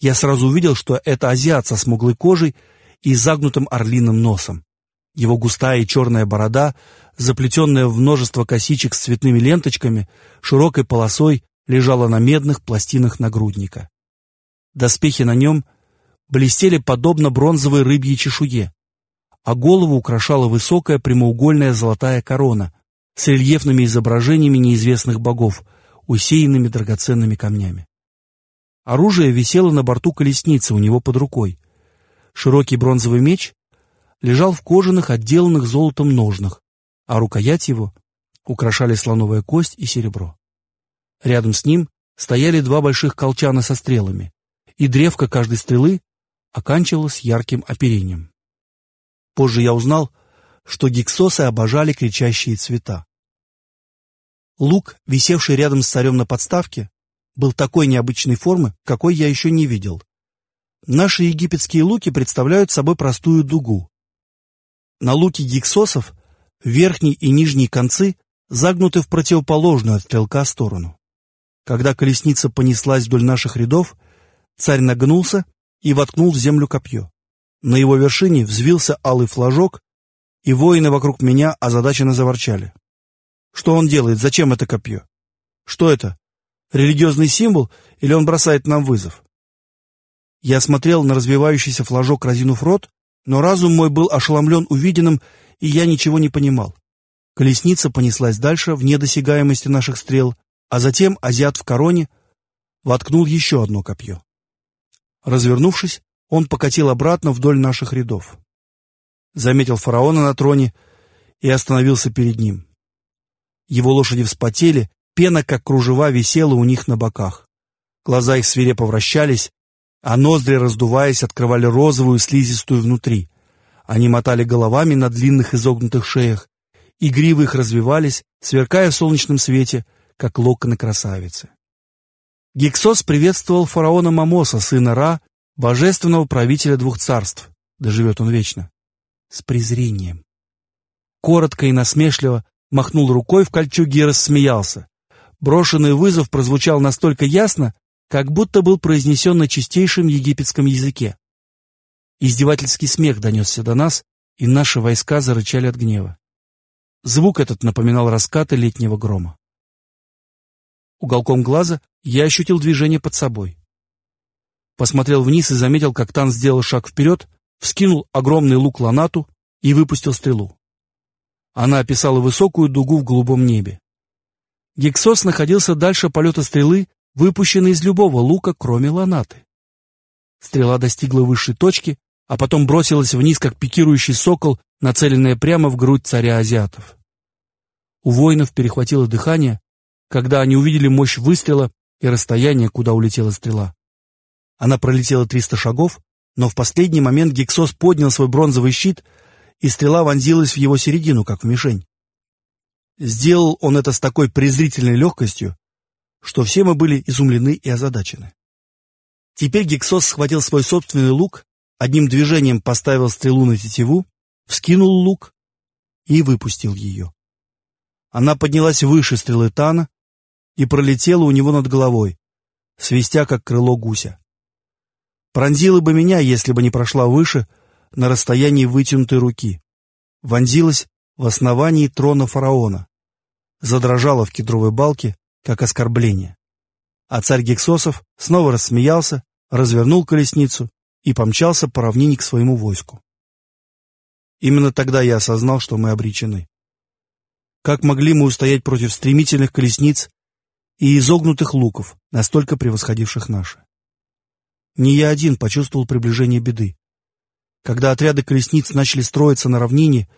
я сразу увидел, что это азиат со смуглой кожей и загнутым орлиным носом. Его густая и черная борода, заплетенная в множество косичек с цветными ленточками, широкой полосой лежала на медных пластинах нагрудника. Доспехи на нем блестели подобно бронзовой рыбьей чешуе, а голову украшала высокая прямоугольная золотая корона с рельефными изображениями неизвестных богов, усеянными драгоценными камнями. Оружие висело на борту колесницы у него под рукой. Широкий бронзовый меч лежал в кожаных, отделанных золотом ножнах, а рукоять его украшали слоновая кость и серебро. Рядом с ним стояли два больших колчана со стрелами, и древко каждой стрелы оканчивалось ярким оперением. Позже я узнал, что гиксосы обожали кричащие цвета. Лук, висевший рядом с царем на подставке, был такой необычной формы, какой я еще не видел. Наши египетские луки представляют собой простую дугу. На луке гиксосов верхний и нижний концы загнуты в противоположную от стрелка сторону. Когда колесница понеслась вдоль наших рядов, царь нагнулся и воткнул в землю копье. На его вершине взвился алый флажок, и воины вокруг меня озадаченно заворчали. Что он делает? Зачем это копье? Что это? Религиозный символ или он бросает нам вызов? Я смотрел на развивающийся флажок, разинув рот, но разум мой был ошеломлен увиденным, и я ничего не понимал. Колесница понеслась дальше, в недосягаемости наших стрел, а затем азиат в короне воткнул еще одно копье. Развернувшись, он покатил обратно вдоль наших рядов. Заметил фараона на троне и остановился перед ним. Его лошади вспотели, пена, как кружева, висела у них на боках. Глаза их свирепо вращались, а ноздри, раздуваясь, открывали розовую слизистую внутри. Они мотали головами на длинных изогнутых шеях, и гривы их развивались, сверкая в солнечном свете, как локоны красавицы. Гексос приветствовал фараона Мамоса, сына Ра, божественного правителя двух царств, да живет он вечно, с презрением. Коротко и насмешливо махнул рукой в кольчуге и рассмеялся. Брошенный вызов прозвучал настолько ясно, как будто был произнесен на чистейшем египетском языке. Издевательский смех донесся до нас, и наши войска зарычали от гнева. Звук этот напоминал раскаты летнего грома. Уголком глаза я ощутил движение под собой. Посмотрел вниз и заметил, как Тан сделал шаг вперед, вскинул огромный лук ланату и выпустил стрелу. Она описала высокую дугу в голубом небе. Гексос находился дальше полета стрелы выпущенный из любого лука, кроме ланаты. Стрела достигла высшей точки, а потом бросилась вниз, как пикирующий сокол, нацеленная прямо в грудь царя азиатов. У воинов перехватило дыхание, когда они увидели мощь выстрела и расстояние, куда улетела стрела. Она пролетела 300 шагов, но в последний момент Гексос поднял свой бронзовый щит, и стрела вонзилась в его середину, как в мишень. Сделал он это с такой презрительной легкостью, что все мы были изумлены и озадачены. Теперь Гексос схватил свой собственный лук, одним движением поставил стрелу на тетиву, вскинул лук и выпустил ее. Она поднялась выше стрелы Тана и пролетела у него над головой, свистя, как крыло гуся. Пронзила бы меня, если бы не прошла выше, на расстоянии вытянутой руки. Вонзилась в основании трона фараона. Задрожала в кедровой балке как оскорбление. А царь Гексосов снова рассмеялся, развернул колесницу и помчался по равнине к своему войску. Именно тогда я осознал, что мы обречены. Как могли мы устоять против стремительных колесниц и изогнутых луков, настолько превосходивших наши? Не я один почувствовал приближение беды. Когда отряды колесниц начали строиться на равнине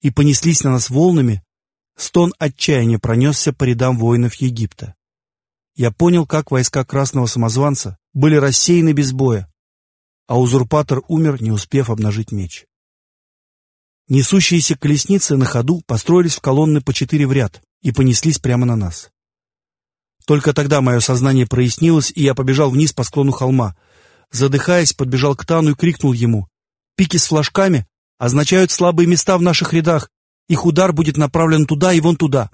и понеслись на нас волнами, Стон отчаяния пронесся по рядам воинов Египта. Я понял, как войска красного самозванца были рассеяны без боя, а узурпатор умер, не успев обнажить меч. Несущиеся колесницы на ходу построились в колонны по четыре в ряд и понеслись прямо на нас. Только тогда мое сознание прояснилось, и я побежал вниз по склону холма. Задыхаясь, подбежал к Тану и крикнул ему. «Пики с флажками означают слабые места в наших рядах, их удар будет направлен туда и вон туда.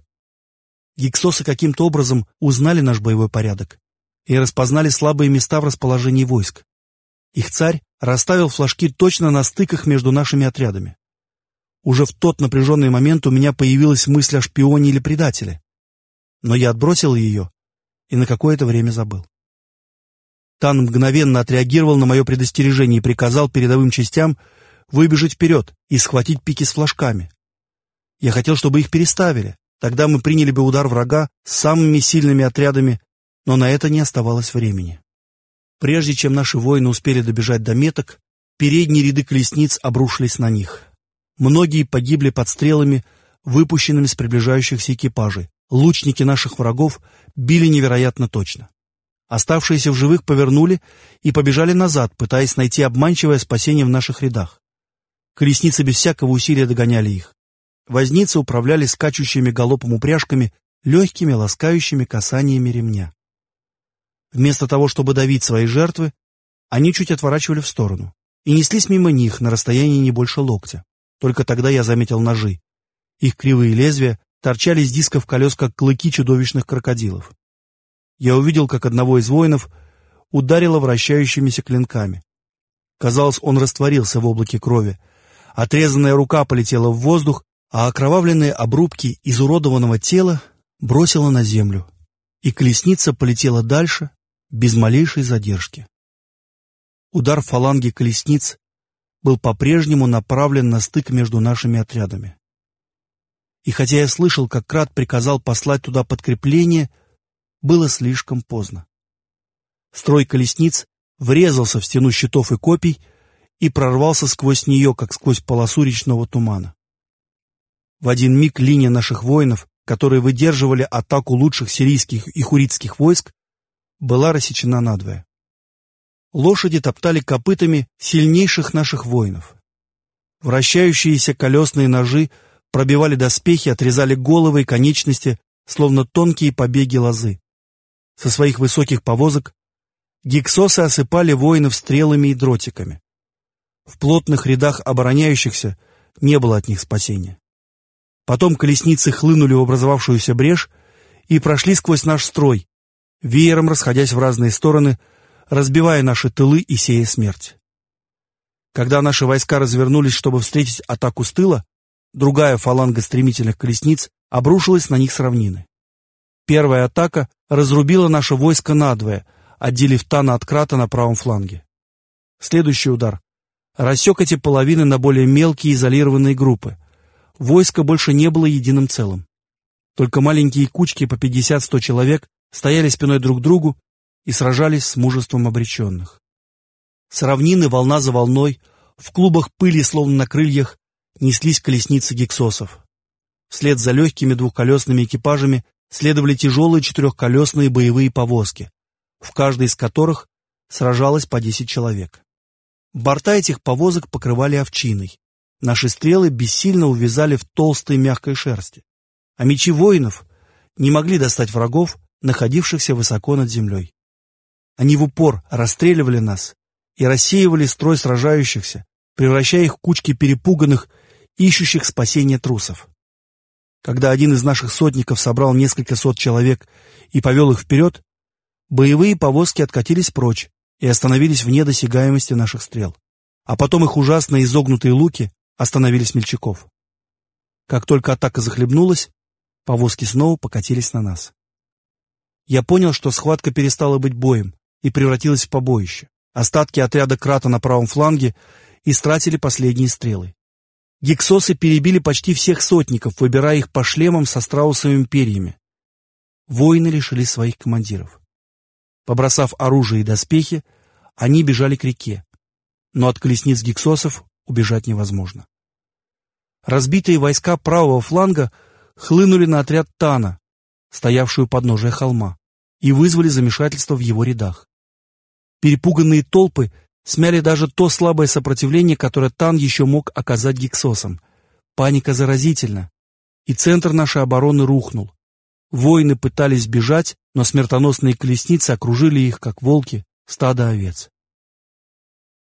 Гиксосы каким-то образом узнали наш боевой порядок и распознали слабые места в расположении войск. Их царь расставил флажки точно на стыках между нашими отрядами. Уже в тот напряженный момент у меня появилась мысль о шпионе или предателе. Но я отбросил ее и на какое-то время забыл. Тан мгновенно отреагировал на мое предостережение и приказал передовым частям выбежать вперед и схватить пики с флажками. Я хотел, чтобы их переставили. Тогда мы приняли бы удар врага с самыми сильными отрядами, но на это не оставалось времени. Прежде чем наши воины успели добежать до меток, передние ряды колесниц обрушились на них. Многие погибли под стрелами, выпущенными с приближающихся экипажей. Лучники наших врагов били невероятно точно. Оставшиеся в живых повернули и побежали назад, пытаясь найти обманчивое спасение в наших рядах. Колесницы без всякого усилия догоняли их. Возницы управляли скачущими галопом упряжками легкими ласкающими касаниями ремня. Вместо того, чтобы давить свои жертвы, они чуть отворачивали в сторону и неслись мимо них на расстоянии не больше локтя. Только тогда я заметил ножи. Их кривые лезвия торчали с дисков колес, как клыки чудовищных крокодилов. Я увидел, как одного из воинов ударило вращающимися клинками. Казалось, он растворился в облаке крови. Отрезанная рука полетела в воздух, а окровавленные обрубки изуродованного тела бросила на землю, и колесница полетела дальше, без малейшей задержки. Удар фаланги колесниц был по-прежнему направлен на стык между нашими отрядами. И хотя я слышал, как Крат приказал послать туда подкрепление, было слишком поздно. Строй колесниц врезался в стену щитов и копий и прорвался сквозь нее, как сквозь полосу речного тумана. В один миг линия наших воинов, которые выдерживали атаку лучших сирийских и хуритских войск, была рассечена надвое. Лошади топтали копытами сильнейших наших воинов. Вращающиеся колесные ножи пробивали доспехи, отрезали головы и конечности, словно тонкие побеги лозы. Со своих высоких повозок гиксосы осыпали воинов стрелами и дротиками. В плотных рядах обороняющихся не было от них спасения. Потом колесницы хлынули в образовавшуюся брешь и прошли сквозь наш строй, веером расходясь в разные стороны, разбивая наши тылы и сея смерть. Когда наши войска развернулись, чтобы встретить атаку с тыла, другая фаланга стремительных колесниц обрушилась на них с равнины. Первая атака разрубила наше войско надвое, отделив Тана от Крата на правом фланге. Следующий удар рассек эти половины на более мелкие изолированные группы, войско больше не было единым целым. Только маленькие кучки по 50-100 человек стояли спиной друг к другу и сражались с мужеством обреченных. С равнины волна за волной, в клубах пыли, словно на крыльях, неслись колесницы гексосов. Вслед за легкими двухколесными экипажами следовали тяжелые четырехколесные боевые повозки, в каждой из которых сражалось по 10 человек. Борта этих повозок покрывали овчиной, Наши стрелы бессильно увязали в толстой мягкой шерсти, а мечи воинов не могли достать врагов, находившихся высоко над землей. Они в упор расстреливали нас и рассеивали строй сражающихся, превращая их в кучки перепуганных, ищущих спасения трусов. Когда один из наших сотников собрал несколько сот человек и повел их вперед, боевые повозки откатились прочь и остановились вне досягаемости наших стрел. А потом их ужасно изогнутые луки остановили смельчаков. Как только атака захлебнулась, повозки снова покатились на нас. Я понял, что схватка перестала быть боем и превратилась в побоище. Остатки отряда Крата на правом фланге истратили последние стрелы. Гексосы перебили почти всех сотников, выбирая их по шлемам со страусовыми перьями. Воины лишились своих командиров. Побросав оружие и доспехи, они бежали к реке, но от колесниц гексосов убежать невозможно. Разбитые войска правого фланга хлынули на отряд Тана, стоявшую под подножия холма, и вызвали замешательство в его рядах. Перепуганные толпы смяли даже то слабое сопротивление, которое Тан еще мог оказать гексосам. Паника заразительна, и центр нашей обороны рухнул. Воины пытались бежать, но смертоносные колесницы окружили их, как волки, стадо овец.